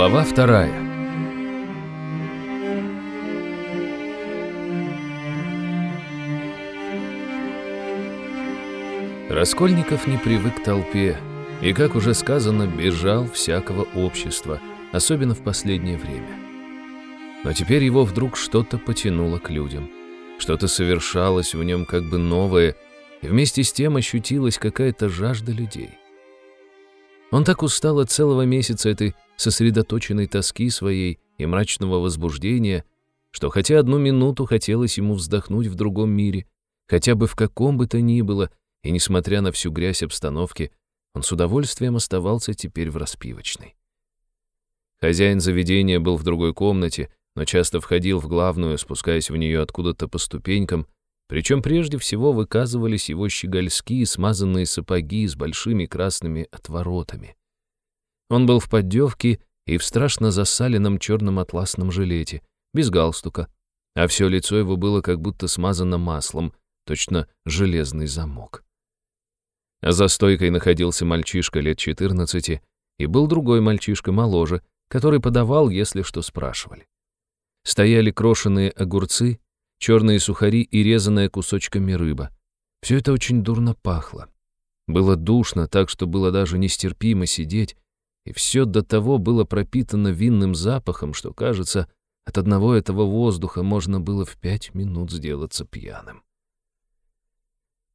Глава вторая. Раскольников не привык к толпе и, как уже сказано, бежал всякого общества, особенно в последнее время. Но теперь его вдруг что-то потянуло к людям. Что-то совершалось в нем как бы новое, и вместе с тем ощутилась какая-то жажда людей. Он так устал от целого месяца этой сосредоточенной тоски своей и мрачного возбуждения, что хотя одну минуту хотелось ему вздохнуть в другом мире, хотя бы в каком бы то ни было, и несмотря на всю грязь обстановки, он с удовольствием оставался теперь в распивочной. Хозяин заведения был в другой комнате, но часто входил в главную, спускаясь в нее откуда-то по ступенькам, причем прежде всего выказывались его щегольские смазанные сапоги с большими красными отворотами. Он был в поддевке и в страшно засаленном черном атласном жилете, без галстука, а все лицо его было как будто смазано маслом, точно железный замок. За стойкой находился мальчишка лет 14, и был другой мальчишка моложе, который подавал, если что спрашивали. Стояли крошеные огурцы, черные сухари и резаная кусочками рыба. Все это очень дурно пахло. Было душно, так что было даже нестерпимо сидеть, и все до того было пропитано винным запахом, что, кажется, от одного этого воздуха можно было в пять минут сделаться пьяным.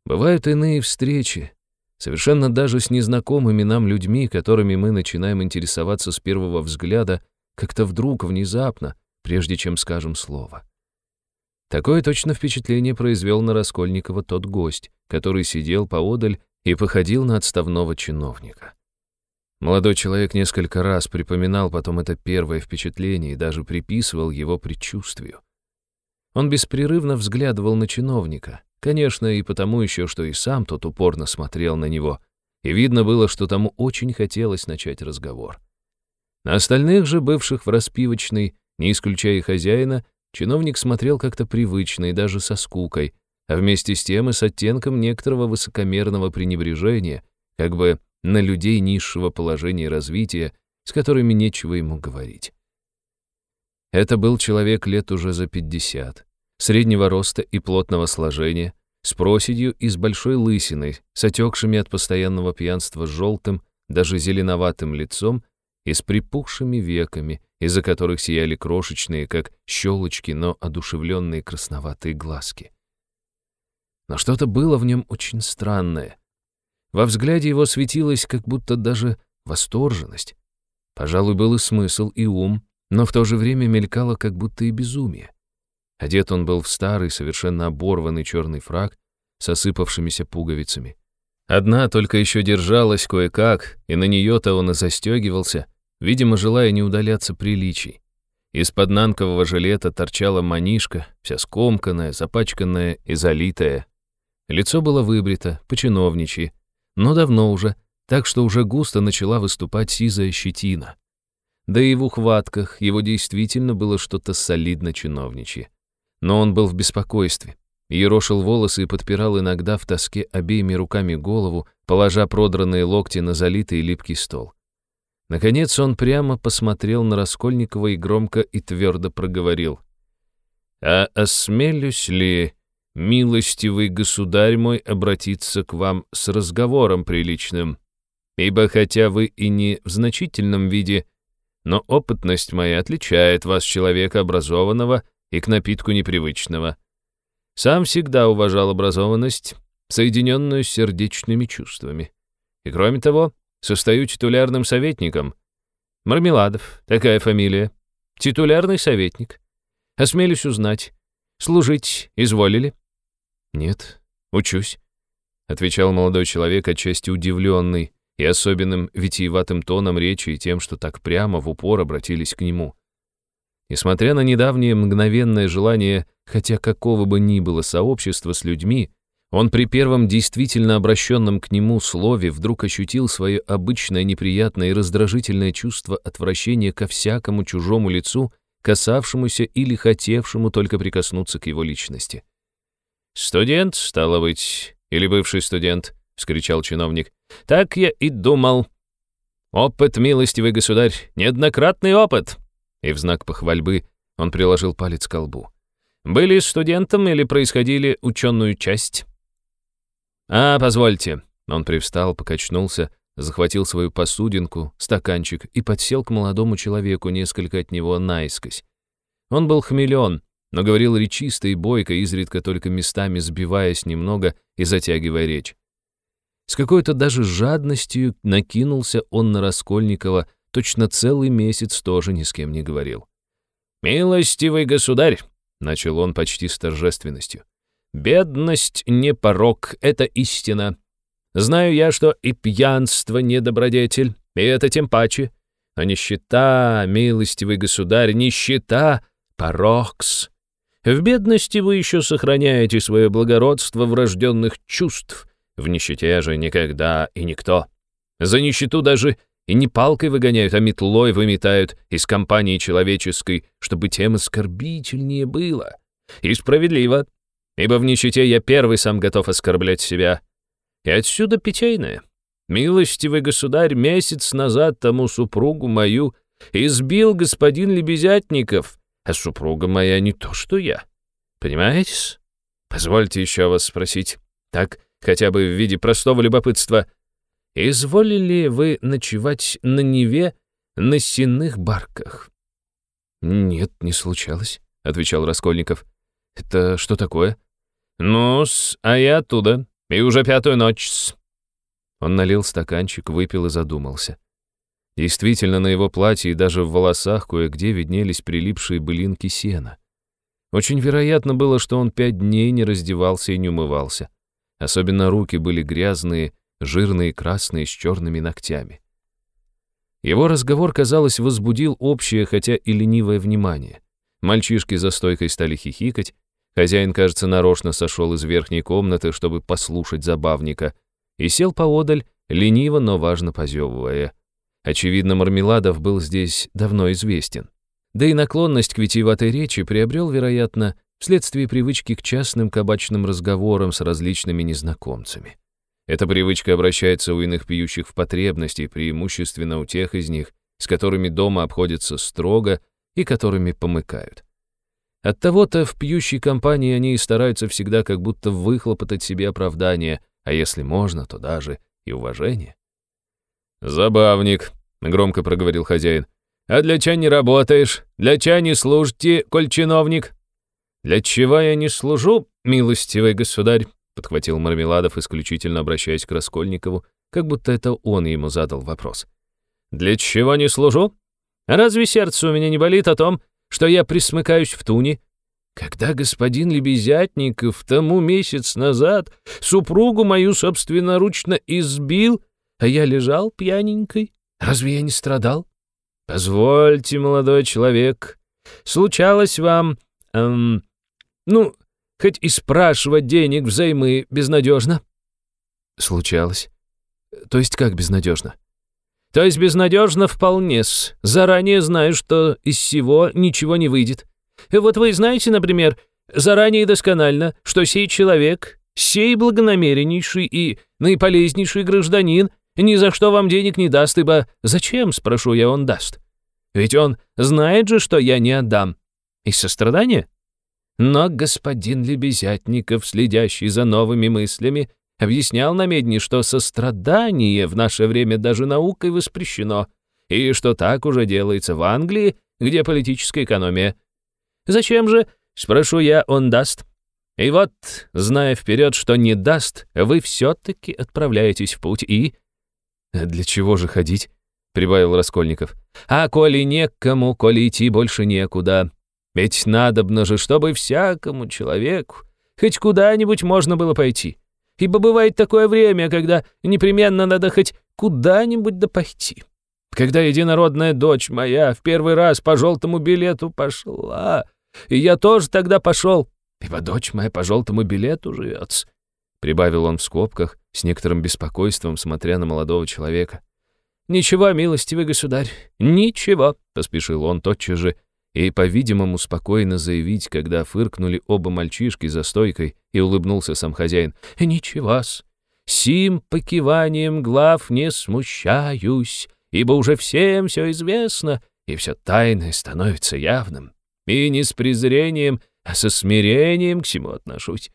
Бывают иные встречи, совершенно даже с незнакомыми нам людьми, которыми мы начинаем интересоваться с первого взгляда, как-то вдруг, внезапно, прежде чем скажем слово. Такое точно впечатление произвел на Раскольникова тот гость, который сидел поодаль и походил на отставного чиновника. Молодой человек несколько раз припоминал потом это первое впечатление и даже приписывал его предчувствию. Он беспрерывно взглядывал на чиновника, конечно, и потому еще, что и сам тот упорно смотрел на него, и видно было, что тому очень хотелось начать разговор. На остальных же, бывших в распивочной, не исключая хозяина, Чиновник смотрел как-то привычно и даже со скукой, а вместе с тем и с оттенком некоторого высокомерного пренебрежения, как бы на людей низшего положения и развития, с которыми нечего ему говорить. Это был человек лет уже за пятьдесят, среднего роста и плотного сложения, с проседью и с большой лысиной, с отекшими от постоянного пьянства желтым, даже зеленоватым лицом и с припухшими веками, из-за которых сияли крошечные, как щелочки, но одушевленные красноватые глазки. Но что-то было в нем очень странное. Во взгляде его светилась как будто даже восторженность. Пожалуй, был и смысл, и ум, но в то же время мелькало как будто и безумие. Одет он был в старый, совершенно оборванный черный фраг с осыпавшимися пуговицами. Одна только еще держалась кое-как, и на нее-то он и застегивался — видимо, желая не удаляться приличий. Из-под нанкового жилета торчала манишка, вся скомканная, запачканная и залитая. Лицо было выбрито, по-чиновничьи, но давно уже, так что уже густо начала выступать сизая щетина. Да и в ухватках его действительно было что-то солидно чиновничье. Но он был в беспокойстве. Ерошил волосы и подпирал иногда в тоске обеими руками голову, положа продранные локти на залитый липкий стол. Наконец он прямо посмотрел на Раскольникова и громко и твердо проговорил. «А осмелюсь ли, милостивый государь мой, обратиться к вам с разговором приличным? Ибо хотя вы и не в значительном виде, но опытность моя отличает вас, человека образованного и к напитку непривычного. Сам всегда уважал образованность, соединенную с сердечными чувствами. И кроме того, Состою титулярным советником. Мармеладов, такая фамилия. Титулярный советник. Осмелюсь узнать. Служить изволили? Нет, учусь, отвечал молодой человек, отчасти удивленный и особенным витиеватым тоном речи и тем, что так прямо в упор обратились к нему. Несмотря на недавнее мгновенное желание, хотя какого бы ни было сообщества с людьми, он при первом действительно обращенном к нему слове вдруг ощутил свое обычное неприятное и раздражительное чувство отвращения ко всякому чужому лицу, касавшемуся или хотевшему только прикоснуться к его личности. «Студент, стало быть, или бывший студент?» — вскричал чиновник. «Так я и думал». Опыт, милостивый государь, неоднократный опыт!» И в знак похвальбы он приложил палец к колбу. «Были студентом или происходили ученую часть?» «А, позвольте». Он привстал, покачнулся, захватил свою посудинку, стаканчик и подсел к молодому человеку несколько от него наискось. Он был хмелен, но говорил речисто и бойко, изредка только местами сбиваясь немного и затягивая речь. С какой-то даже жадностью накинулся он на Раскольникова, точно целый месяц тоже ни с кем не говорил. «Милостивый государь!» — начал он почти с торжественностью. «Бедность не порок, это истина. Знаю я, что и пьянство не добродетель, и это тем паче. А нищета, милостивый государь, нищета — порокс. В бедности вы еще сохраняете свое благородство врожденных чувств, в нищете же никогда и никто. За нищету даже и не палкой выгоняют, а метлой выметают из компании человеческой, чтобы тем оскорбительнее было. И справедливо, ибо в нищете я первый сам готов оскорблять себя. И отсюда питейное. Милостивый государь месяц назад тому супругу мою избил господин Лебезятников, а супруга моя не то, что я. Понимаете? Позвольте еще вас спросить, так, хотя бы в виде простого любопытства. Изволили вы ночевать на Неве на сенных барках? Нет, не случалось, — отвечал Раскольников. Это что такое? Ну-с, а я оттуда, и уже пятую ночь-с. Он налил стаканчик, выпил и задумался. Действительно, на его платье и даже в волосах кое-где виднелись прилипшие былинки сена. Очень вероятно было, что он пять дней не раздевался и не умывался. Особенно руки были грязные, жирные, красные, с черными ногтями. Его разговор, казалось, возбудил общее, хотя и ленивое внимание. Мальчишки за стойкой стали хихикать, хозяин, кажется, нарочно сошел из верхней комнаты, чтобы послушать забавника, и сел поодаль, лениво, но важно позевывая. Очевидно, Мармеладов был здесь давно известен. Да и наклонность к витиеватой речи приобрел, вероятно, вследствие привычки к частным кабачным разговорам с различными незнакомцами. Эта привычка обращается у иных пьющих в потребности, преимущественно у тех из них, с которыми дома обходятся строго и которыми помыкают. Оттого-то в пьющей компании они и стараются всегда как будто выхлопотать себе оправдание, а если можно, то даже и уважение. «Забавник», — громко проговорил хозяин. «А для чего не работаешь? Для чего не служите, коль чиновник?» «Для чего я не служу, милостивый государь?» — подхватил Мармеладов, исключительно обращаясь к Раскольникову, как будто это он ему задал вопрос. «Для чего не служу? Разве сердце у меня не болит о том, что я присмыкаюсь в туне? Когда господин Лебезятников тому месяц назад супругу мою собственноручно избил, а я лежал пьяненькой. Разве я не страдал? Позвольте, молодой человек, случалось вам, эм, ну, хоть и спрашивать денег взаймы безнадежно? Случалось. То есть как безнадежно? То есть безнадежно вполне-с. Заранее знаю, что из всего ничего не выйдет. Вот вы знаете, например, заранее и досконально, что сей человек, сей благонамереннейший и наиполезнейший гражданин ни за что вам денег не даст, ибо зачем, спрошу я, он даст? Ведь он знает же, что я не отдам. Из сострадания? Но господин Лебезятников, следящий за новыми мыслями, объяснял на медне, что сострадание в наше время даже наукой воспрещено, и что так уже делается в Англии, где политическая экономия. Зачем же, спрошу я, он даст? И вот, зная вперед, что не даст, вы все-таки отправляетесь в путь и «Для чего же ходить?» — прибавил Раскольников. «А коли некому, коли идти больше некуда. Ведь надобно же, чтобы всякому человеку хоть куда-нибудь можно было пойти. Ибо бывает такое время, когда непременно надо хоть куда-нибудь да пойти. Когда единородная дочь моя в первый раз по желтому билету пошла, и я тоже тогда пошел, ибо дочь моя по желтому билету живет прибавил он в скобках, с некоторым беспокойством, смотря на молодого человека. «Ничего, милостивый государь, ничего», — поспешил он тотчас же, и, по-видимому, спокойно заявить, когда фыркнули оба мальчишки за стойкой, и улыбнулся сам хозяин. «Ничего-с, сим покиванием глав не смущаюсь, ибо уже всем все известно, и все тайное становится явным. И не с презрением, а со смирением к всему отношусь.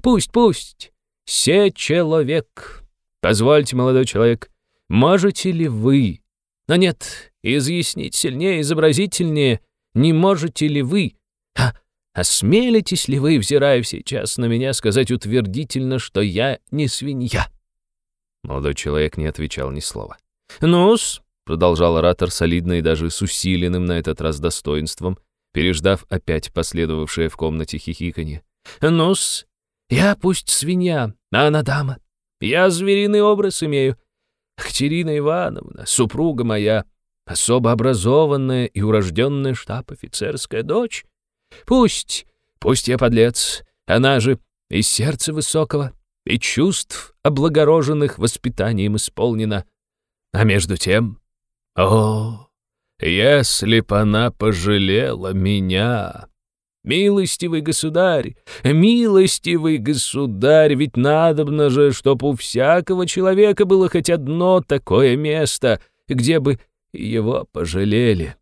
Пусть, пусть, се человек. Позвольте, молодой человек, можете ли вы... Но нет, изъяснить сильнее, изобразительнее, не можете ли вы... А, осмелитесь ли вы, взирая сейчас на меня, сказать утвердительно, что я не свинья? Молодой человек не отвечал ни слова. «Ну-с», — продолжал оратор солидно и даже с усиленным на этот раз достоинством, переждав опять последовавшее в комнате хихиканье. «Ну-с, я пусть свинья, а она дама. Я звериный образ имею. Катерина Ивановна, супруга моя, особо образованная и урожденная штаб-офицерская дочь. Пусть, пусть я подлец, она же из сердца высокого, и чувств, облагороженных воспитанием исполнена. А между тем, о, если б она пожалела меня! Милостивый государь, милостивый государь, ведь надобно же, чтоб у всякого человека было хоть одно такое место, где бы его пожалели.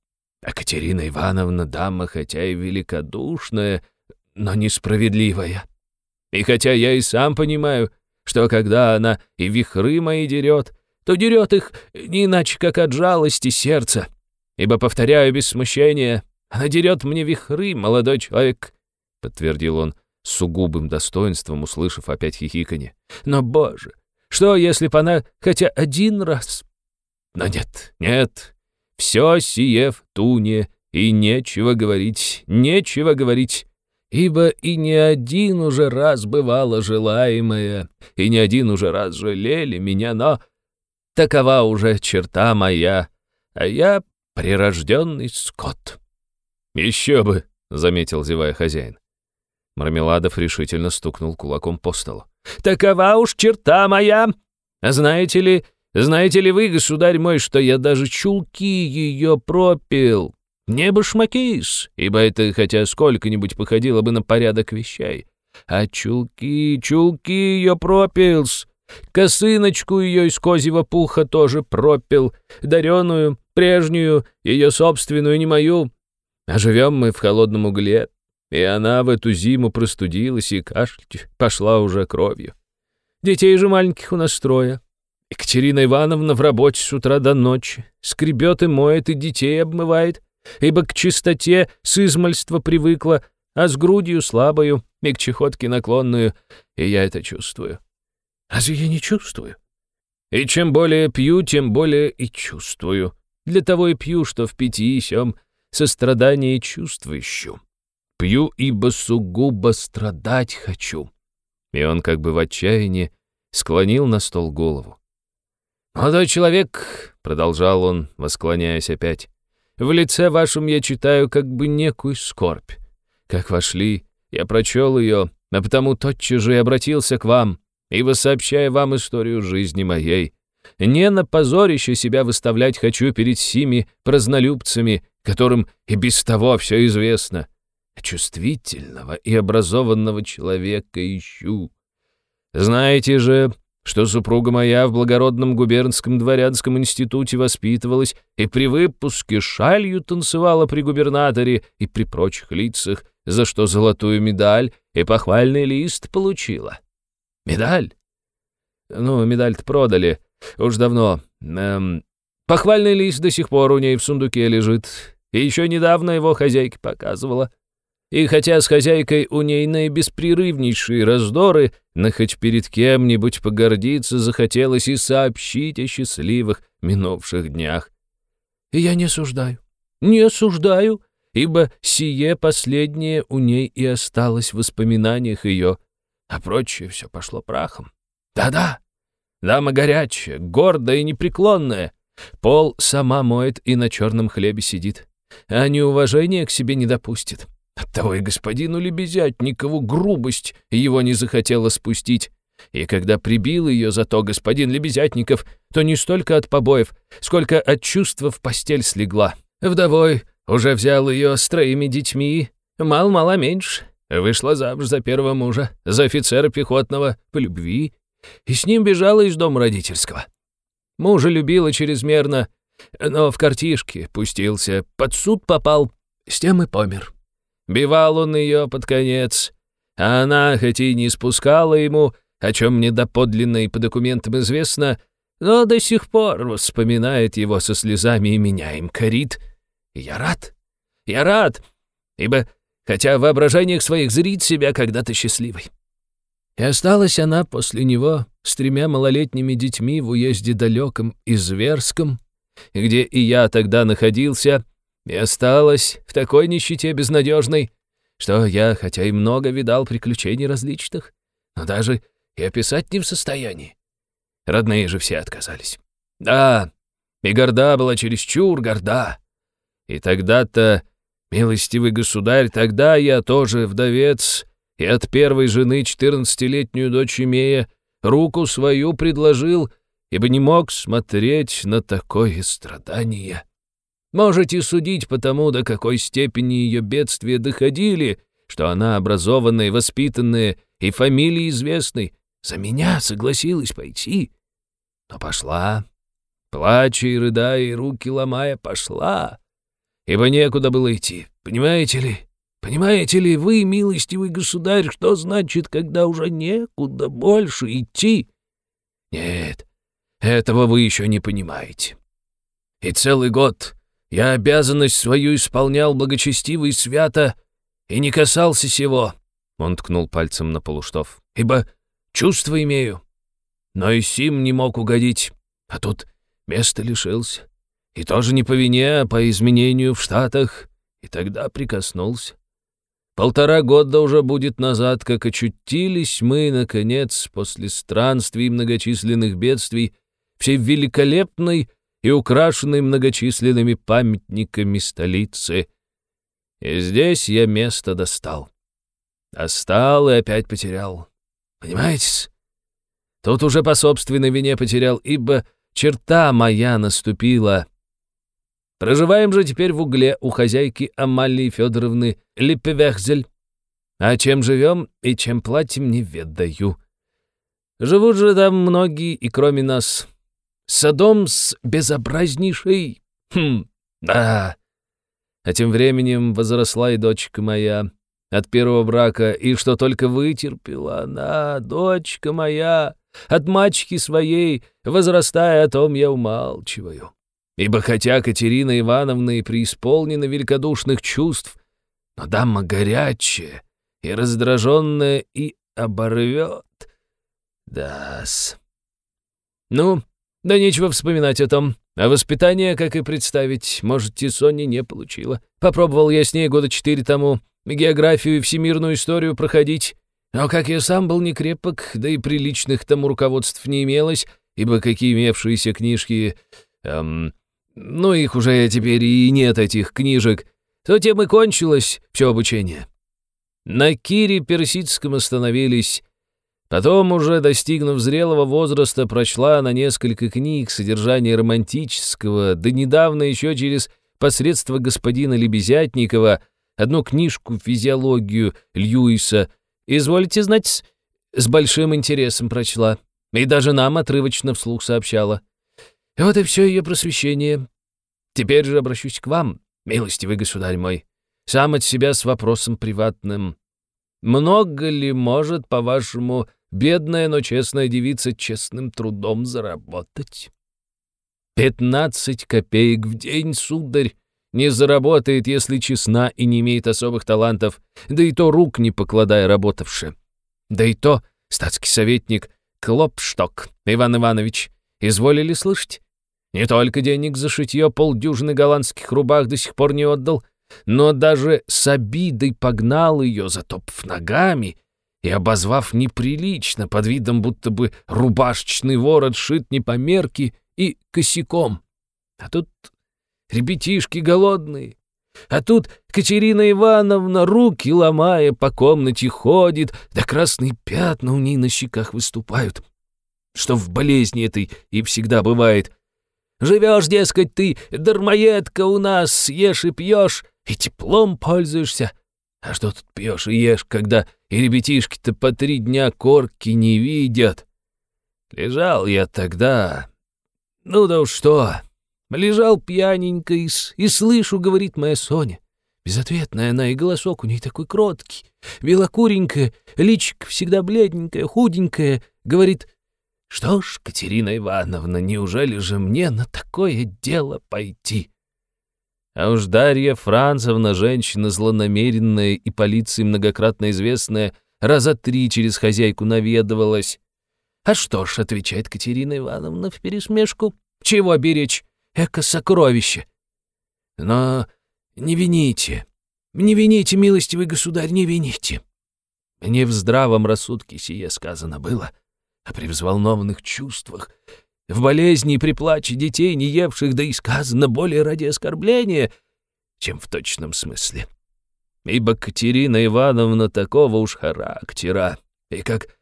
А Катерина Ивановна дама, хотя и великодушная, но несправедливая. И хотя я и сам понимаю, что когда она и вихры мои дерет, то дерет их не иначе, как от жалости сердца. Ибо, повторяю без смущения, она дерет мне вихры, молодой человек, — подтвердил он с сугубым достоинством, услышав опять хихиканье. Но, боже, что, если б она хотя один раз... Но нет, нет, все сие в туне, и нечего говорить, нечего говорить ибо и не один уже раз бывало желаемое, и не один уже раз жалели меня, но такова уже черта моя, а я прирожденный скот». «Еще бы», — заметил зевая хозяин. Мармеладов решительно стукнул кулаком по столу. «Такова уж черта моя! Знаете ли, знаете ли вы, государь мой, что я даже чулки ее пропил, не башмакис, ибо это хотя сколько-нибудь походило бы на порядок вещей. А чулки, чулки ее пропилс. Косыночку ее из козьего пуха тоже пропил. Дареную, прежнюю, ее собственную, не мою. А живем мы в холодном угле, и она в эту зиму простудилась и кашлять пошла уже кровью. Детей же маленьких у нас трое. Екатерина Ивановна в работе с утра до ночи. Скребет и моет, и детей обмывает ибо к чистоте с измальства привыкла, а с грудью слабою и к чехотке наклонную, и я это чувствую. Разве я не чувствую? И чем более пью, тем более и чувствую. Для того и пью, что в питьи сём сострадание и чувство ищу. Пью, ибо сугубо страдать хочу. И он как бы в отчаянии склонил на стол голову. «Молодой человек», — продолжал он, восклоняясь опять, в лице вашем я читаю как бы некую скорбь. Как вошли, я прочел ее, а потому тотчас же и обратился к вам, ибо сообщая вам историю жизни моей, не на позорище себя выставлять хочу перед сими празднолюбцами, которым и без того все известно, чувствительного и образованного человека ищу. Знаете же, что супруга моя в благородном губернском дворянском институте воспитывалась и при выпуске шалью танцевала при губернаторе и при прочих лицах, за что золотую медаль и похвальный лист получила. Медаль? Ну, медаль-то продали. Уж давно. Эм, похвальный лист до сих пор у ней в сундуке лежит. И еще недавно его хозяйке показывала. И хотя с хозяйкой у ней наибеспрерывнейшие раздоры, но хоть перед кем-нибудь погордиться захотелось и сообщить о счастливых минувших днях. И я не осуждаю, не осуждаю, ибо сие последнее у ней и осталось в воспоминаниях ее, а прочее все пошло прахом. Да-да, дама горячая, гордая и непреклонная, пол сама моет и на черном хлебе сидит, а неуважение к себе не допустит. Оттого и господину Лебезятникову грубость его не захотела спустить. И когда прибил ее за то господин Лебезятников, то не столько от побоев, сколько от чувства в постель слегла. Вдовой уже взял ее с троими детьми, мал-мало меньше. Вышла замуж за первого мужа, за офицера пехотного, по любви, и с ним бежала из дома родительского. Мужа любила чрезмерно, но в картишке пустился, под суд попал, с тем и помер. Бивал он ее под конец, а она, хоть и не спускала ему, о чем мне доподлинно и по документам известно, но до сих пор вспоминает его со слезами и меня им корит. Я рад, я рад, ибо, хотя в воображениях своих зрит себя когда-то счастливой. И осталась она после него с тремя малолетними детьми в уезде далеком и зверском, где и я тогда находился, и осталась в такой нищете безнадежной, что я, хотя и много видал приключений различных, но даже и описать не в состоянии. Родные же все отказались. Да, и горда была чересчур горда. И тогда-то, милостивый государь, тогда я тоже вдовец, и от первой жены четырнадцатилетнюю дочь имея, руку свою предложил, ибо не мог смотреть на такое страдание. Можете судить по тому, до какой степени ее бедствия доходили, что она образованная, воспитанная и фамилии известной, за меня согласилась пойти. Но пошла, плача и рыдая, и руки ломая, пошла, ибо некуда было идти, понимаете ли? Понимаете ли вы, милостивый государь, что значит, когда уже некуда больше идти? Нет, этого вы еще не понимаете. И целый год я обязанность свою исполнял благочестиво и свято, и не касался сего, — он ткнул пальцем на полуштов, — ибо чувства имею. Но и сим не мог угодить, а тут место лишился. И тоже не по вине, а по изменению в Штатах, и тогда прикоснулся. Полтора года уже будет назад, как очутились мы, наконец, после странствий и многочисленных бедствий, всей великолепной и украшенной многочисленными памятниками столицы. И здесь я место достал. Достал и опять потерял. Понимаете? Тут уже по собственной вине потерял, ибо черта моя наступила, Проживаем же теперь в угле у хозяйки Амалии Федоровны Липпевехзель. А чем живем и чем платим, не ведаю. Живут же там многие, и кроме нас. Садом с безобразнейшей. Хм, да. А тем временем возросла и дочка моя от первого брака, и что только вытерпела она, дочка моя, от мачки своей, возрастая, о том я умалчиваю. Ибо хотя Катерина Ивановна и преисполнена великодушных чувств, но дама горячая и раздраженная и оборвет. Да-с. Ну, да нечего вспоминать о том. А воспитание, как и представить, можете, Соня не получила. Попробовал я с ней года четыре тому географию и всемирную историю проходить. Но как я сам был не крепок, да и приличных тому руководств не имелось, ибо какие имевшиеся книжки... Эм, ну их уже теперь и нет, этих книжек, то тем и кончилось все обучение. На Кире Персидском остановились. Потом, уже достигнув зрелого возраста, прочла на несколько книг содержание романтического, да недавно еще через посредство господина Лебезятникова одну книжку «Физиологию» Льюиса. Извольте знать, с большим интересом прочла. И даже нам отрывочно вслух сообщала. Вот и все ее просвещение. Теперь же обращусь к вам, милостивый государь мой, сам от себя с вопросом приватным. Много ли может, по-вашему, бедная, но честная девица честным трудом заработать? Пятнадцать копеек в день, сударь, не заработает, если честна и не имеет особых талантов, да и то рук не покладая работавши. Да и то статский советник Клопшток Иван Иванович, изволили слышать? Не только денег за шитье полдюжины голландских рубах до сих пор не отдал, но даже с обидой погнал ее, затопав ногами и обозвав неприлично, под видом будто бы рубашечный ворот шит не по мерке и косяком. А тут ребятишки голодные. А тут Катерина Ивановна, руки ломая, по комнате ходит, да красные пятна у ней на щеках выступают. Что в болезни этой и всегда бывает — Живешь, дескать, ты, дармоедка у нас, ешь и пьешь, и теплом пользуешься. А что тут пьешь и ешь, когда и ребятишки-то по три дня корки не видят? Лежал я тогда. Ну да уж что, Лежал пьяненько и, и слышу, говорит моя Соня. Безответная она, и голосок у ней такой кроткий, белокуренькая, личико всегда бледненькое, худенькое. Говорит, что ж, Катерина Ивановна, неужели же мне на такое дело пойти? А уж Дарья Францевна, женщина злонамеренная и полиции многократно известная, раза три через хозяйку наведывалась. «А что ж», — отвечает Катерина Ивановна в пересмешку, — «чего беречь? Эко-сокровище». Но не вините, не вините, милостивый государь, не вините. Не в здравом рассудке сие сказано было, а при взволнованных чувствах, в болезни и при плаче детей, не евших, да и сказано более ради оскорбления, чем в точном смысле. Ибо Катерина Ивановна такого уж характера, и как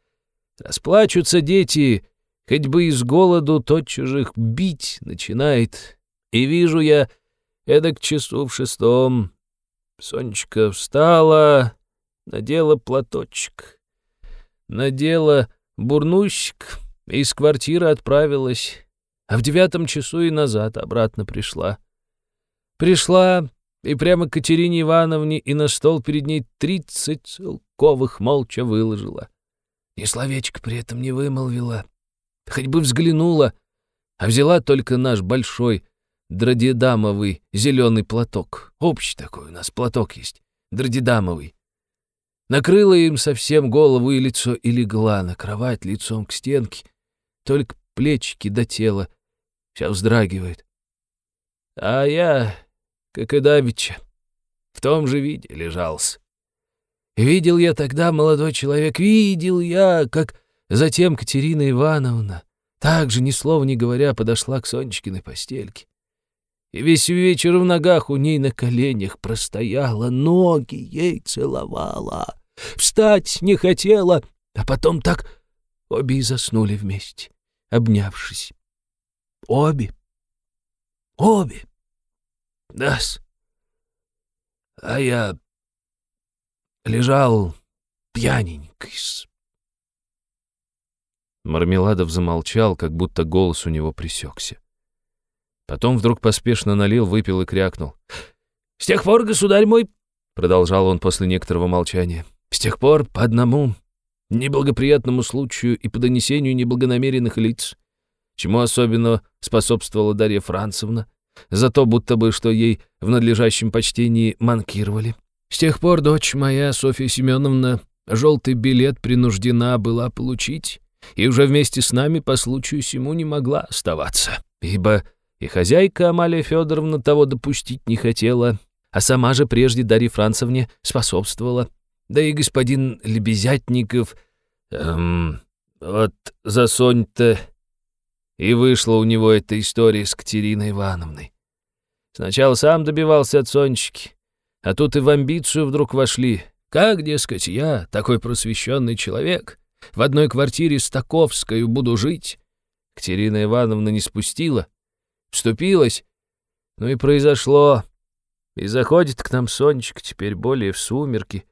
расплачутся дети, хоть бы из голоду тот чужих бить начинает, и вижу я, эдак часу в шестом, Сонечка встала, надела платочек, надела бурнущик, из квартиры отправилась, а в девятом часу и назад обратно пришла. Пришла и прямо к Катерине Ивановне и на стол перед ней тридцать целковых молча выложила. Ни словечко при этом не вымолвила, хоть бы взглянула, а взяла только наш большой дродидамовый зеленый платок. Общий такой у нас платок есть, дродидамовый. Накрыла им совсем голову и лицо и легла на кровать лицом к стенке, только плечики до тела, вся вздрагивает. А я, как и давеча, в том же виде лежался. Видел я тогда, молодой человек, видел я, как затем Катерина Ивановна, также ни слова не говоря, подошла к Сонечкиной постельке. И весь вечер в ногах у ней на коленях простояла, ноги ей целовала, встать не хотела, а потом так обе и заснули вместе, обнявшись. Обе. Обе. Дас. А я лежал пьяненький. Мармеладов замолчал, как будто голос у него присекся. Потом вдруг поспешно налил, выпил и крякнул. «С тех пор, государь мой, — продолжал он после некоторого молчания, — с тех пор по одному неблагоприятному случаю и по донесению неблагонамеренных лиц, чему особенно способствовала Дарья Францевна, за то, будто бы, что ей в надлежащем почтении манкировали. С тех пор дочь моя, Софья Семеновна, желтый билет принуждена была получить, и уже вместе с нами по случаю сему не могла оставаться, ибо и хозяйка Амалия Федоровна того допустить не хотела, а сама же прежде Дарье Францевне способствовала. Да и господин Лебезятников... Эм, вот за Сонь-то и вышла у него эта история с Катериной Ивановной. Сначала сам добивался от Сонечки, а тут и в амбицию вдруг вошли. Как, дескать, я, такой просвещенный человек, в одной квартире с Таковской буду жить? Катерина Ивановна не спустила, Вступилась. Ну и произошло. И заходит к нам Сонечка теперь более в сумерки.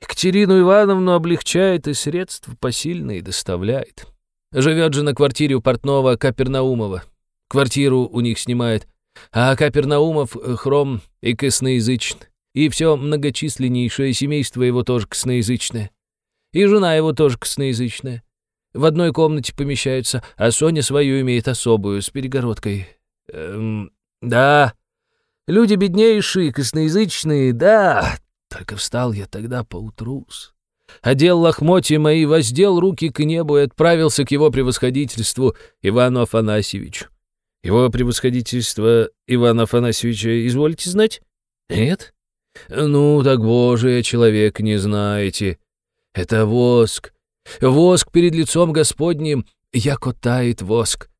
Екатерину Ивановну облегчает и средства посильные доставляет. Живет же на квартире у портного Капернаумова. Квартиру у них снимает. А Капернаумов — хром и косноязычный. И все многочисленнейшее семейство его тоже косноязычное. И жена его тоже косноязычная. В одной комнате помещаются, а Соня свою имеет особую, с перегородкой. Эм, да, люди беднейшие, косноязычные, да. Только встал я тогда поутру Одел лохмотья мои, воздел руки к небу и отправился к его превосходительству Ивану Афанасьевичу. Его превосходительство Ивана Афанасьевича изволите знать? Нет? Ну, так, боже, человек не знаете. Это воск. Воск перед лицом Господним, яко тает воск.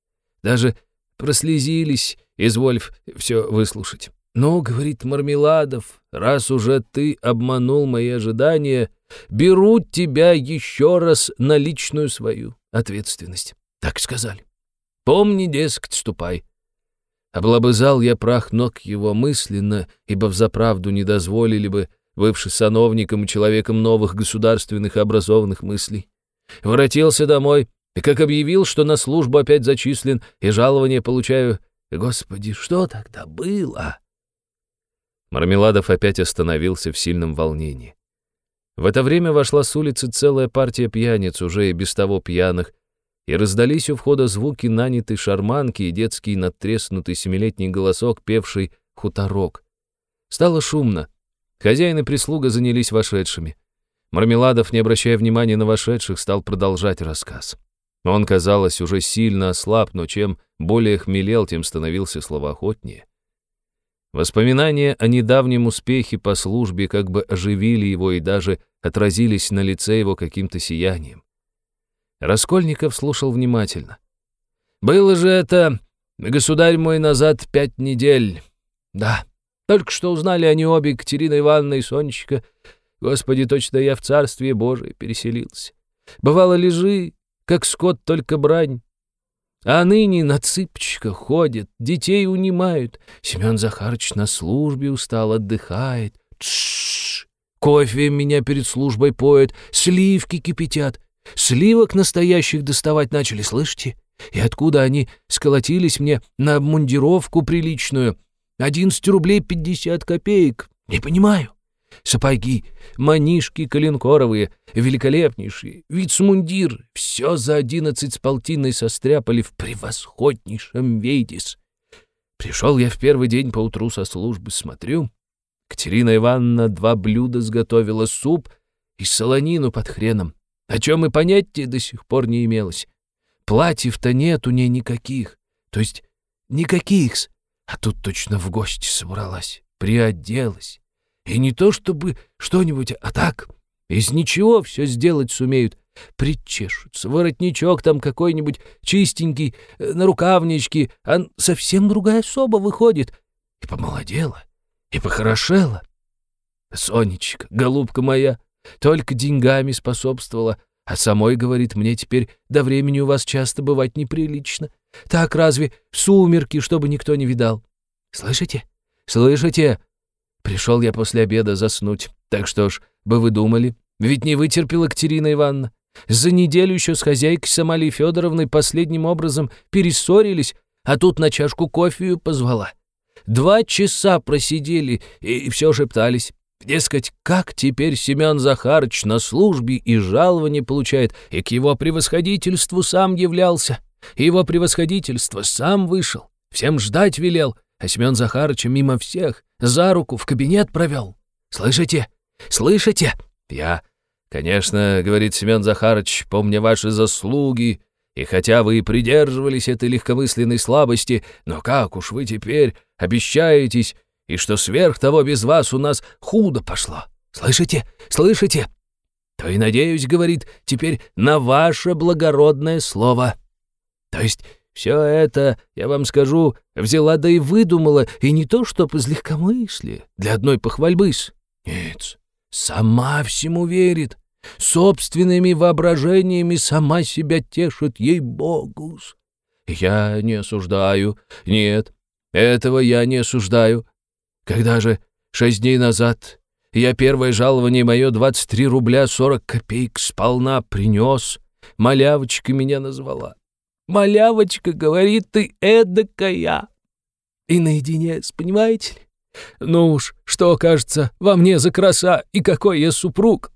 Даже прослезились, изволь все выслушать. «Ну, — говорит Мармеладов, — раз уже ты обманул мои ожидания, беру тебя еще раз на личную свою ответственность». Так сказали. «Помни, дескать, ступай». Облобызал я прах ног его мысленно, ибо взаправду не дозволили бы, бывший сановником и человеком новых государственных и образованных мыслей. Воротился домой, и как объявил, что на службу опять зачислен и жалование получаю, Господи, что тогда было?» Мармеладов опять остановился в сильном волнении. В это время вошла с улицы целая партия пьяниц, уже и без того пьяных, и раздались у входа звуки нанятой шарманки и детский надтреснутый семилетний голосок, певший хуторок. Стало шумно. Хозяин и прислуга занялись вошедшими. Мармеладов, не обращая внимания на вошедших, стал продолжать рассказ. Он, казалось, уже сильно ослаб, но чем более хмелел, тем становился словоохотнее. Воспоминания о недавнем успехе по службе как бы оживили его и даже отразились на лице его каким-то сиянием. Раскольников слушал внимательно. «Было же это, государь мой, назад пять недель. Да, только что узнали они обе, Катерина Ивановна и Сонечка. Господи, точно я в царствие Божие переселился. Бывало, лежи, как скот, только брань. А ныне на цыпочках ходят, детей унимают. Семен Захарович на службе устал, отдыхает. Тш, кофе меня перед службой поет, сливки кипятят. Сливок настоящих доставать начали, слышите? И откуда они сколотились мне на обмундировку приличную? Одиннадцать рублей пятьдесят копеек. Не понимаю. Сапоги, манишки коленкоровые, великолепнейшие, вицмундир, все за одиннадцать с полтиной состряпали в превосходнейшем вейдис. Пришел я в первый день поутру со службы, смотрю. Катерина Ивановна два блюда сготовила, суп и солонину под хреном, о чем и понятия до сих пор не имелось. Платьев-то нет у ней никаких, то есть никаких-с, а тут точно в гости собралась, приоделась. И не то чтобы что-нибудь, а так, из ничего все сделать сумеют. Причешутся, воротничок там какой-нибудь чистенький, э, на рукавничке, а совсем другая особа выходит. И помолодела, и похорошела. Сонечка, голубка моя, только деньгами способствовала, а самой, говорит, мне теперь до времени у вас часто бывать неприлично. Так разве сумерки, чтобы никто не видал? Слышите? Слышите? Пришел я после обеда заснуть. Так что ж, бы вы думали, ведь не вытерпела Катерина Ивановна. За неделю еще с хозяйкой Самалией Федоровной последним образом перессорились, а тут на чашку кофею позвала. Два часа просидели и все шептались. Дескать, как теперь Семен Захарыч на службе и жалование получает, и к его превосходительству сам являлся. Его превосходительство сам вышел, всем ждать велел, а Семен Захарыч мимо всех за руку в кабинет провел. Слышите? Слышите? Я, конечно, говорит Семен Захарыч, помня ваши заслуги, и хотя вы и придерживались этой легкомысленной слабости, но как уж вы теперь обещаетесь, и что сверх того без вас у нас худо пошло. Слышите? Слышите? То и надеюсь, говорит, теперь на ваше благородное слово. То есть все это, я вам скажу, взяла да и выдумала, и не то чтоб из легкомыслия, для одной похвальбы-с. Нет, сама всему верит, собственными воображениями сама себя тешит ей-богу. Я не осуждаю, нет, этого я не осуждаю. Когда же, шесть дней назад, я первое жалование мое 23 рубля 40 копеек сполна принес, малявочка меня назвала. Малявочка, говорит, ты эдакая. И наедине, понимаете ли? Ну уж, что кажется во мне за краса и какой я супруг?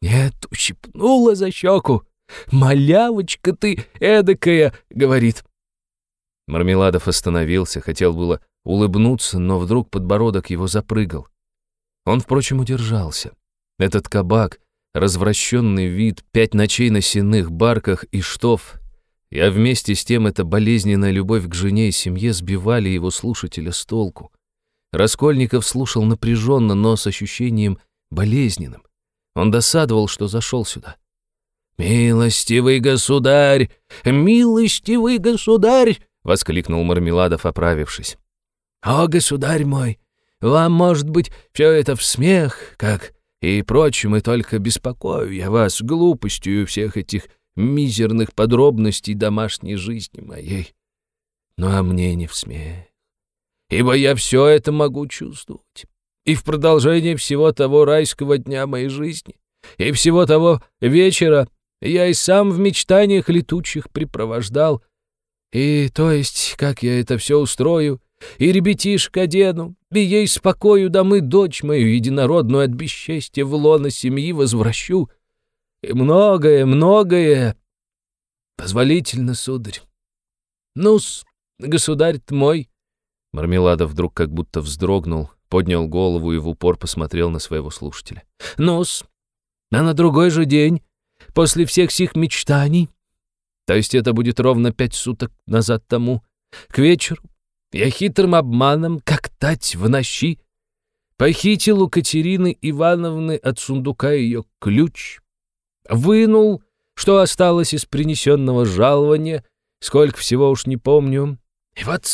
Нет, ущипнула за щеку. Малявочка ты эдакая, говорит. Мармеладов остановился, хотел было улыбнуться, но вдруг подбородок его запрыгал. Он, впрочем, удержался. Этот кабак, развращенный вид, пять ночей на сенных барках и штоф а вместе с тем эта болезненная любовь к жене и семье сбивали его слушателя с толку. Раскольников слушал напряженно, но с ощущением болезненным. Он досадовал, что зашел сюда. «Милостивый государь! Милостивый государь!» — воскликнул Мармеладов, оправившись. «О, государь мой! Вам, может быть, все это в смех, как и прочим, и только беспокою я вас глупостью всех этих мизерных подробностей домашней жизни моей. Ну а мне не в смех, ибо я все это могу чувствовать. И в продолжение всего того райского дня моей жизни, и всего того вечера я и сам в мечтаниях летучих припровождал. И то есть, как я это все устрою, и ребятишек одену, и ей спокою дамы дочь мою единородную от бесчестия в лоно семьи возвращу, и многое, многое. Позволительно, сударь. Ну-с, государь мой. Мармеладов вдруг как будто вздрогнул, поднял голову и в упор посмотрел на своего слушателя. Ну-с, а на другой же день, после всех сих мечтаний, то есть это будет ровно пять суток назад тому, к вечеру, я хитрым обманом, как тать в ночи, похитил у Катерины Ивановны от сундука ее ключ, вынул, что осталось из принесенного жалования, сколько всего уж не помню, и вот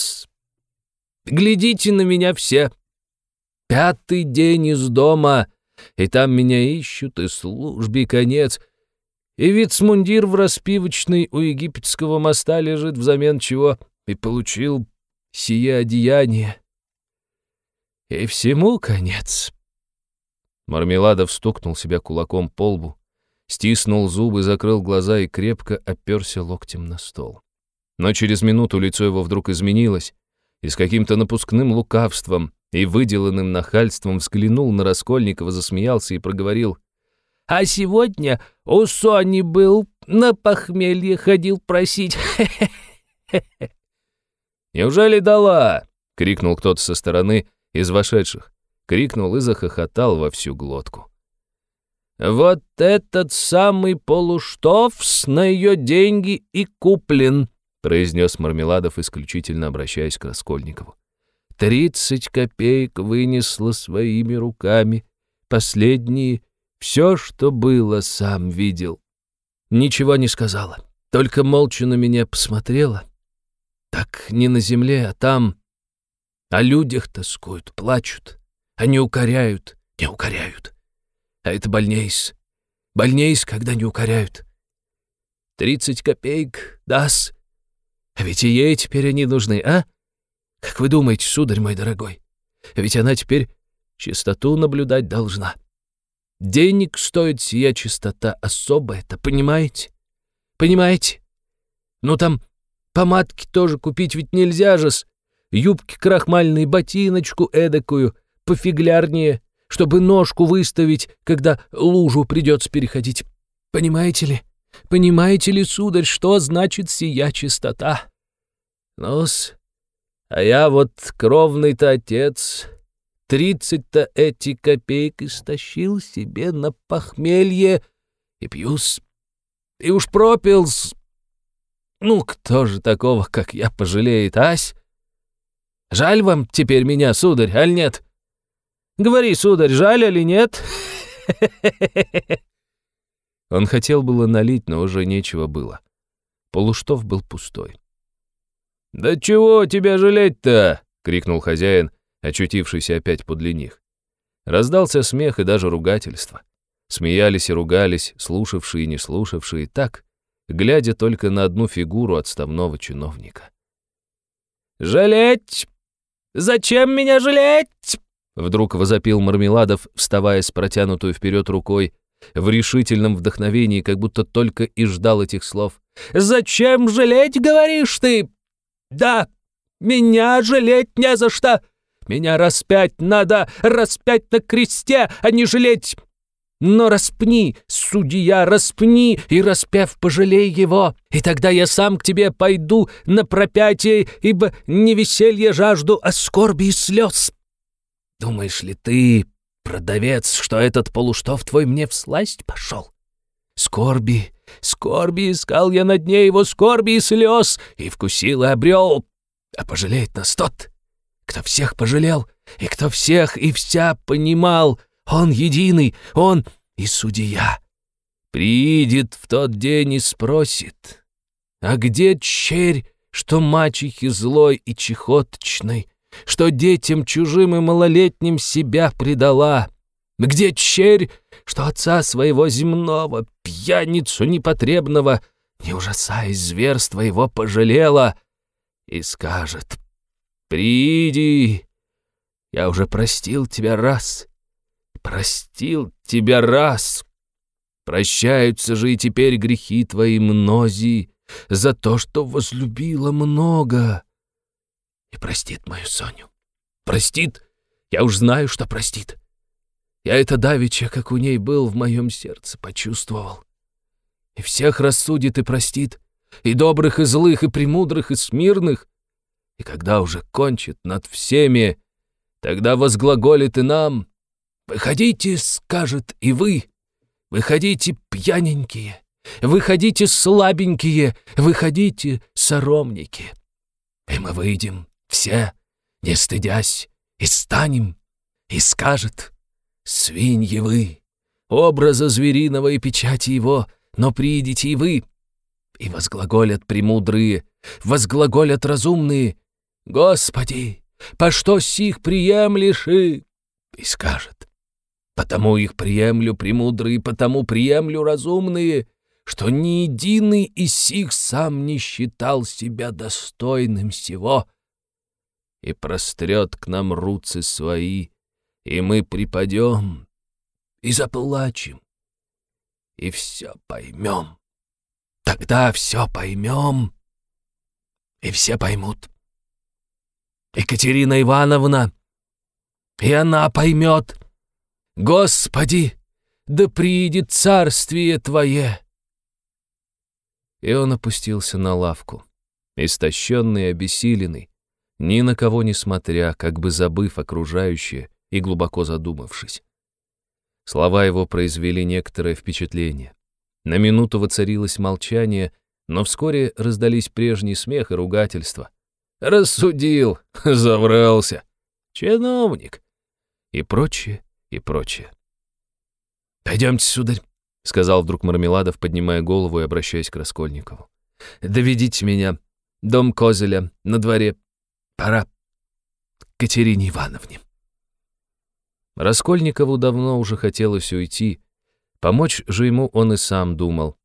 глядите на меня все. Пятый день из дома, и там меня ищут, и службе конец, и вицмундир в распивочной у египетского моста лежит взамен чего, и получил сие одеяние. И всему конец. Мармеладов стукнул себя кулаком по лбу, стиснул зубы, закрыл глаза и крепко оперся локтем на стол. Но через минуту лицо его вдруг изменилось, и с каким-то напускным лукавством и выделанным нахальством взглянул на Раскольникова, засмеялся и проговорил. «А сегодня у Сони был, на похмелье ходил просить. «Неужели дала?» — крикнул кто-то со стороны из вошедших. Крикнул и захохотал во всю глотку. «Вот этот самый полуштовс на ее деньги и куплен», произнес Мармеладов, исключительно обращаясь к Раскольникову. «Тридцать копеек вынесла своими руками. Последние — все, что было, сам видел. Ничего не сказала, только молча на меня посмотрела. Так не на земле, а там. О людях тоскуют, плачут. Они укоряют, не укоряют. А это больнейс. Больнейс, когда не укоряют. Тридцать копеек, дас. А ведь и ей теперь они нужны, а? Как вы думаете, сударь мой дорогой? Ведь она теперь чистоту наблюдать должна. Денег стоит сия чистота особая-то, понимаете? Понимаете? Ну там помадки тоже купить ведь нельзя же-с. Юбки крахмальные, ботиночку эдакую, пофиглярнее, чтобы ножку выставить, когда лужу придется переходить. Понимаете ли? Понимаете ли, сударь, что значит сия чистота? Ну-с, а я вот кровный-то отец, тридцать-то эти копейки стащил себе на похмелье и пьюс. И уж пропил-с. Ну, кто же такого, как я, пожалеет, ась? Жаль вам теперь меня, сударь, аль нет? Говори, сударь, жаль или нет? Он хотел было налить, но уже нечего было. Полуштов был пустой. «Да чего тебя жалеть-то?» — крикнул хозяин, очутившийся опять подле них. Раздался смех и даже ругательство. Смеялись и ругались, слушавшие и не слушавшие, так, глядя только на одну фигуру отставного чиновника. «Жалеть? Зачем меня жалеть?» Вдруг возопил Мармеладов, вставая с протянутую вперед рукой, в решительном вдохновении, как будто только и ждал этих слов. «Зачем жалеть, говоришь ты? Да, меня жалеть не за что. Меня распять надо, распять на кресте, а не жалеть. Но распни, судья, распни, и распяв пожалей его, и тогда я сам к тебе пойду на пропятие, ибо не веселье жажду, а скорби и слез. Думаешь ли ты, Продавец, что этот полуштов твой мне в сласть пошел. Скорби, скорби искал я на дне его скорби и слез, и вкусил и обрел. А пожалеет нас тот, кто всех пожалел, и кто всех и вся понимал. Он единый, он и судья. Приидет в тот день и спросит, а где черь, что мачехи злой и чехоточной, что детям чужим и малолетним себя предала? Где черь, что отца своего земного, пьяницу непотребного, не ужасаясь зверства его, пожалела? И скажет, «Приди, я уже простил тебя раз, простил тебя раз. Прощаются же и теперь грехи твои мнози, за то, что возлюбила много. И простит мою Соню. Простит? Я уж знаю, что простит. Я это давеча, как у ней был, в моем сердце почувствовал. И всех рассудит и простит, и добрых, и злых, и премудрых, и смирных. И когда уже кончит над всеми, тогда возглаголит и нам. «Выходите, — скажет, — и вы, выходите пьяненькие, выходите слабенькие, выходите соромники. И мы выйдем все, не стыдясь, и станем, и скажет, свиньи вы, образа звериного и печати его, но приидите и вы, и возглаголят премудрые, возглаголят разумные, «Господи, по что сих приемлешь и...» И скажет, «Потому их приемлю премудрые, потому приемлю разумные, что ни единый из сих сам не считал себя достойным всего, и прострет к нам руцы свои, и мы припадем и заплачем, и все поймем. Тогда все поймем, и все поймут. Екатерина Ивановна, и она поймет. Господи, да приидет царствие Твое!» И он опустился на лавку, истощенный, обессиленный, ни на кого не смотря, как бы забыв окружающее и глубоко задумавшись. Слова его произвели некоторое впечатление. На минуту воцарилось молчание, но вскоре раздались прежний смех и ругательства. «Рассудил, заврался, чиновник» и прочее, и прочее. «Пойдемте, сударь», — сказал вдруг Мармеладов, поднимая голову и обращаясь к Раскольникову. «Доведите меня. Дом Козеля на дворе. Пора. Катерине Ивановне». Раскольникову давно уже хотелось уйти. Помочь же ему он и сам думал.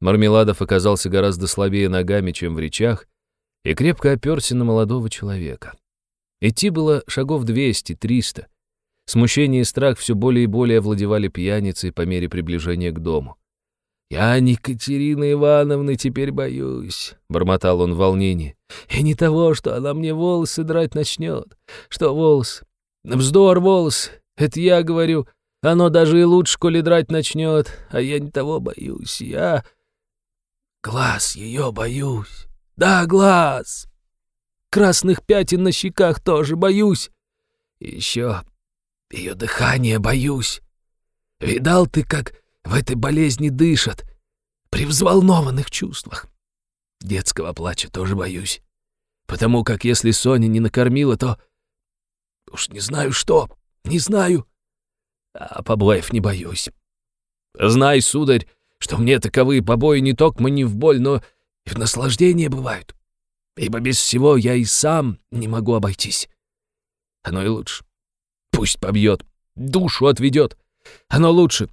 Мармеладов оказался гораздо слабее ногами, чем в речах, и крепко оперся на молодого человека. Идти было шагов двести, триста. Смущение и страх все более и более овладевали пьяницей по мере приближения к дому. «Я не Катерины Ивановны теперь боюсь», — бормотал он в волнении. «И не того, что она мне волосы драть начнет. Что волосы? Вздор волос. Это я говорю. Оно даже и лучше, коли драть начнет. А я не того боюсь. Я... Глаз ее боюсь. Да, глаз. Красных пятен на щеках тоже боюсь. И еще ее дыхание боюсь. Видал ты, как в этой болезни дышат, при взволнованных чувствах. Детского плача тоже боюсь. Потому как если Соня не накормила, то... Уж не знаю что, не знаю. А побоев не боюсь. Знай, сударь, что мне таковые побои не только не в боль, но и в наслаждение бывают. Ибо без всего я и сам не могу обойтись. Оно и лучше. Пусть побьет, душу отведет. Оно лучше.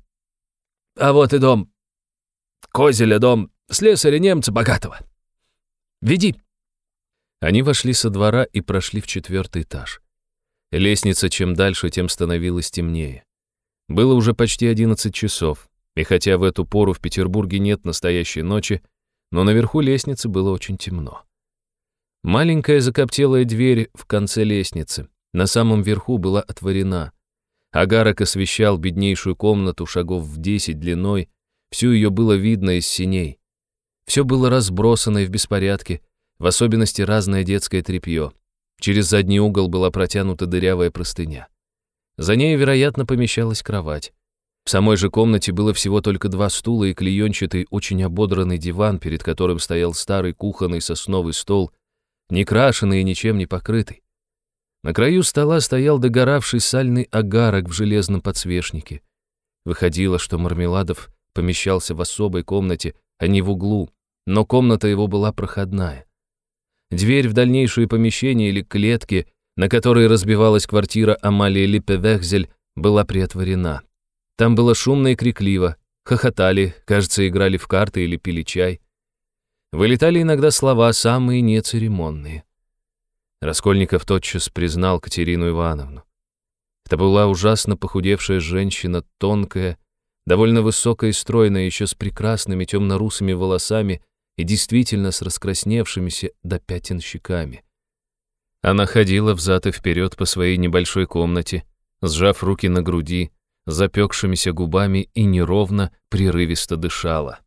А вот и дом. Козеля дом, слесаря немца богатого. Веди. Они вошли со двора и прошли в четвертый этаж. Лестница чем дальше, тем становилась темнее. Было уже почти одиннадцать часов, и хотя в эту пору в Петербурге нет настоящей ночи, но наверху лестницы было очень темно. Маленькая закоптелая дверь в конце лестницы на самом верху была отворена. Агарок освещал беднейшую комнату шагов в десять длиной, всю ее было видно из синей. Все было разбросано и в беспорядке, в особенности разное детское тряпье. Через задний угол была протянута дырявая простыня. За ней, вероятно, помещалась кровать. В самой же комнате было всего только два стула и клеенчатый, очень ободранный диван, перед которым стоял старый кухонный сосновый стол, не крашеный и ничем не покрытый. На краю стола стоял догоравший сальный агарок в железном подсвечнике. Выходило, что Мармеладов помещался в особой комнате, а не в углу, но комната его была проходная. Дверь в дальнейшее помещение или клетки, на которой разбивалась квартира Амалии Липпевехзель, была приотворена. Там было шумно и крикливо, хохотали, кажется, играли в карты или пили чай. Вылетали иногда слова, самые нецеремонные. Раскольников тотчас признал Катерину Ивановну. Это была ужасно похудевшая женщина, тонкая, довольно высокая и стройная, еще с прекрасными темно-русыми волосами и действительно с раскрасневшимися до пятен щеками. Она ходила взад и вперед по своей небольшой комнате, сжав руки на груди, запекшимися губами и неровно, прерывисто дышала.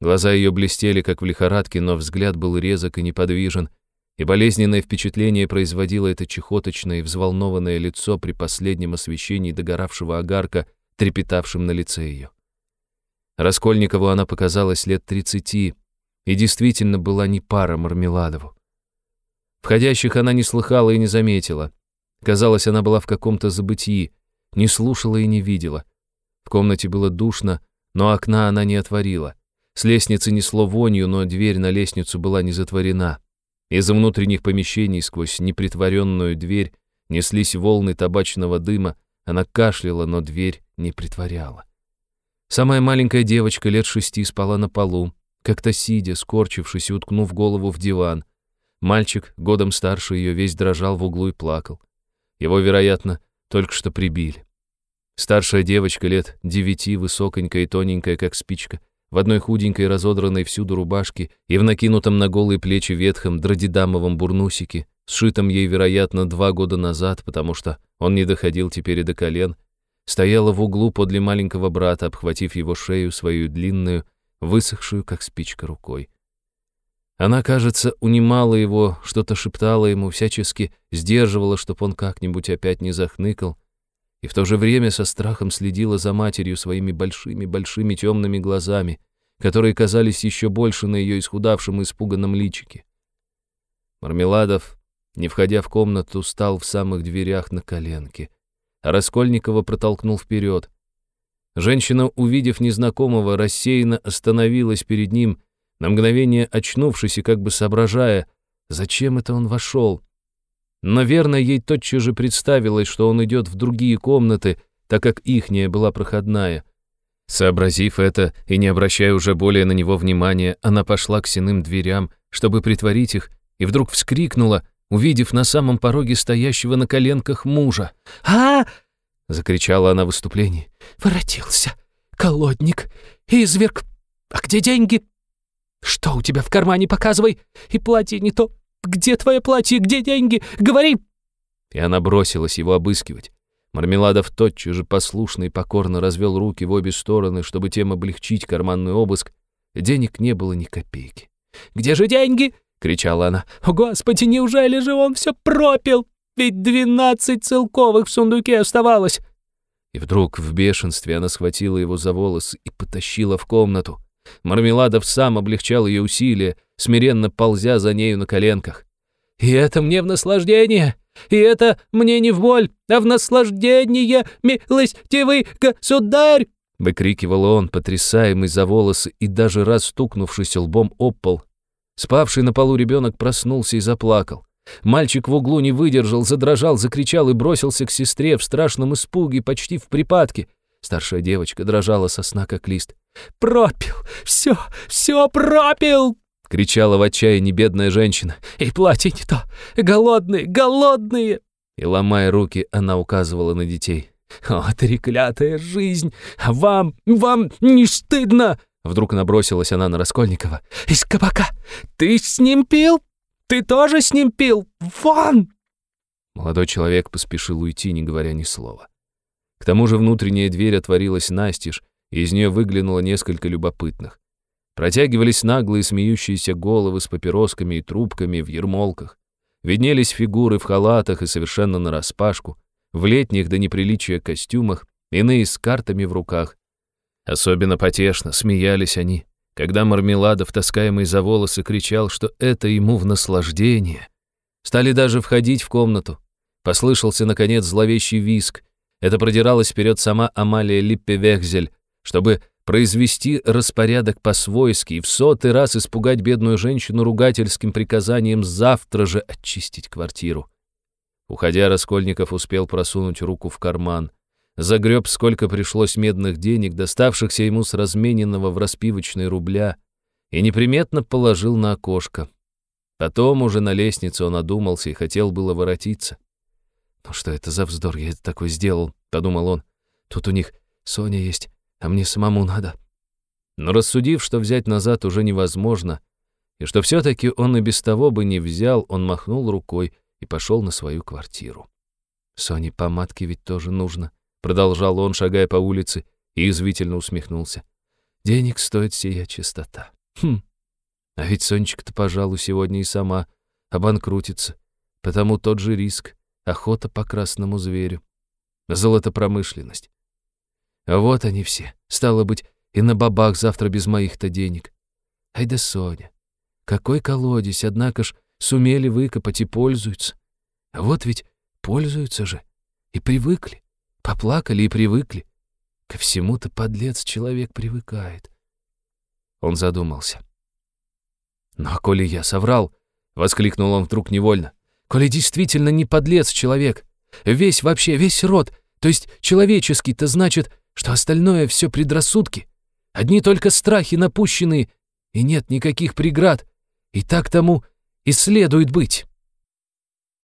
Глаза ее блестели, как в лихорадке, но взгляд был резок и неподвижен, и болезненное впечатление производило это чехоточное и взволнованное лицо при последнем освещении догоравшего огарка, трепетавшим на лице ее. Раскольникову она показалась лет тридцати, и действительно была не пара Мармеладову. Входящих она не слыхала и не заметила. Казалось, она была в каком-то забытии, не слушала и не видела. В комнате было душно, но окна она не отворила. С лестницы несло вонью, но дверь на лестницу была не затворена. Из внутренних помещений сквозь непритворенную дверь неслись волны табачного дыма, она кашляла, но дверь не притворяла. Самая маленькая девочка лет шести спала на полу, как-то сидя, скорчившись и уткнув голову в диван. Мальчик, годом старше ее, весь дрожал в углу и плакал. Его, вероятно, только что прибили. Старшая девочка лет девяти, высоконькая и тоненькая, как спичка, в одной худенькой, разодранной всюду рубашке и в накинутом на голые плечи ветхом дродидамовом бурнусике, сшитом ей, вероятно, два года назад, потому что он не доходил теперь и до колен, стояла в углу подле маленького брата, обхватив его шею свою длинную, высохшую, как спичка, рукой. Она, кажется, унимала его, что-то шептала ему, всячески сдерживала, чтоб он как-нибудь опять не захныкал, и в то же время со страхом следила за матерью своими большими-большими темными глазами, которые казались еще больше на ее исхудавшем и испуганном личике. Мармеладов, не входя в комнату, стал в самых дверях на коленке, а Раскольникова протолкнул вперед. Женщина, увидев незнакомого, рассеянно остановилась перед ним, на мгновение очнувшись и как бы соображая, зачем это он вошел. Наверное, ей тотчас же представилось, что он идет в другие комнаты, так как ихняя была проходная. Сообразив это и не обращая уже более на него внимания, она пошла к синым дверям, чтобы притворить их, и вдруг вскрикнула, увидев на самом пороге стоящего на коленках мужа. а закричала она в выступлении. «Воротился! Колодник! Изверг! А где деньги? Что у тебя в кармане, показывай! И платье не то! Где твое платье? Где деньги? Говори!» И она бросилась его обыскивать. Мармеладов тотчас же послушно и покорно развел руки в обе стороны, чтобы тем облегчить карманный обыск. Денег не было ни копейки. «Где же деньги?» — кричала она. «О, Господи, неужели же он все пропил? Ведь двенадцать целковых в сундуке оставалось!» И вдруг в бешенстве она схватила его за волосы и потащила в комнату. Мармеладов сам облегчал ее усилия, смиренно ползя за нею на коленках. «И это мне в наслаждение! И это мне не в боль, а в наслаждение, милостивый государь!» Выкрикивал он, потрясаемый за волосы и даже раз стукнувшись лбом об пол. Спавший на полу ребенок проснулся и заплакал. Мальчик в углу не выдержал, задрожал, закричал и бросился к сестре в страшном испуге, почти в припадке. Старшая девочка дрожала со сна, как лист. «Пропил! Все, все пропил!» — кричала в отчаянии бедная женщина. «И платье не то! Голодные, голодные!» И, ломая руки, она указывала на детей. «О, треклятая жизнь! Вам, вам не стыдно!» Вдруг набросилась она на Раскольникова. «Из кабака! Ты с ним пил? Ты тоже с ним пил? Вон!» Молодой человек поспешил уйти, не говоря ни слова. К тому же внутренняя дверь отворилась настежь, и из нее выглянуло несколько любопытных. Протягивались наглые смеющиеся головы с папиросками и трубками в ермолках. Виднелись фигуры в халатах и совершенно нараспашку, в летних до неприличия костюмах, иные с картами в руках. Особенно потешно смеялись они, когда Мармеладов, таскаемый за волосы, кричал, что это ему в наслаждение. Стали даже входить в комнату. Послышался, наконец, зловещий виск, это продиралась вперед сама Амалия Липпе-Вехзель, чтобы произвести распорядок по-свойски и в сотый раз испугать бедную женщину ругательским приказанием завтра же очистить квартиру. Уходя, Раскольников успел просунуть руку в карман, загреб, сколько пришлось медных денег, доставшихся ему с размененного в распивочной рубля, и неприметно положил на окошко. Потом уже на лестнице он одумался и хотел было воротиться. «Ну что это за вздор я это такой сделал?» — подумал он. «Тут у них Соня есть, а мне самому надо». Но рассудив, что взять назад уже невозможно, и что все-таки он и без того бы не взял, он махнул рукой и пошел на свою квартиру. «Соне помадки ведь тоже нужно», — продолжал он, шагая по улице, и извительно усмехнулся. «Денег стоит сия чистота. Хм. А ведь Сонечка-то, пожалуй, сегодня и сама обанкрутится, потому тот же риск, охота по красному зверю, золотопромышленность. А вот они все, стало быть, и на бабах завтра без моих-то денег. Ай да Соня, какой колодец, однако ж сумели выкопать и пользуются. А вот ведь пользуются же. И привыкли. Поплакали и привыкли. Ко всему-то подлец человек привыкает. Он задумался. «Ну а коли я соврал?» — воскликнул он вдруг невольно. «Коли действительно не подлец человек, весь вообще, весь род, то есть человеческий-то значит, что остальное все предрассудки, одни только страхи напущенные, и нет никаких преград, и так тому и следует быть».